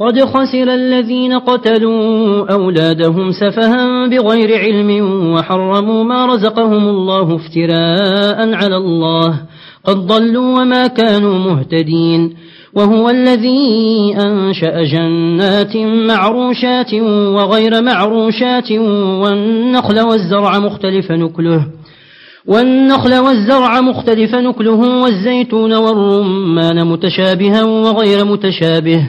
قد خسر الذين قتلوا أولادهم سفها بغير علم وحرموا ما رزقهم الله افتراء على الله. قد ضلوا وما كانوا مهتدين. وهو الذي أنشأ جنات معروشات وغير معروشات والنخل والزرع مختلف نكله. والنخل والزرع مختلف نكله والزيتون والرمان متشابها وغير متشابه.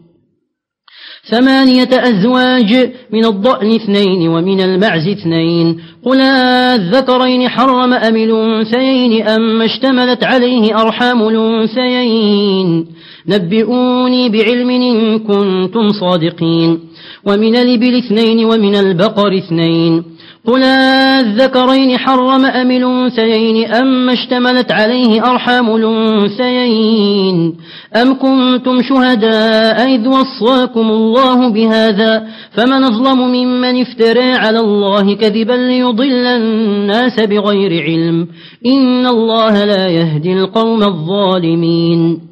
ثمانية أزواج من الضأن اثنين ومن المعز اثنين. قل الذكرين حرم أم الأنثيين أم اشتملت عليه أرحام الأنثيين. نبئوني بعلم إن كنتم صادقين. ومن الإبل اثنين ومن البقر اثنين. قل الذكرين حرم أم الأنثيين أم اشتملت عليه أرحام الأنثيين أم كنتم شهداء إذ وصاكم الله بهذا فمن أظلم ممن افترى على الله كذبا ليضل الناس بغير علم إن الله لا يهدي القوم الظالمين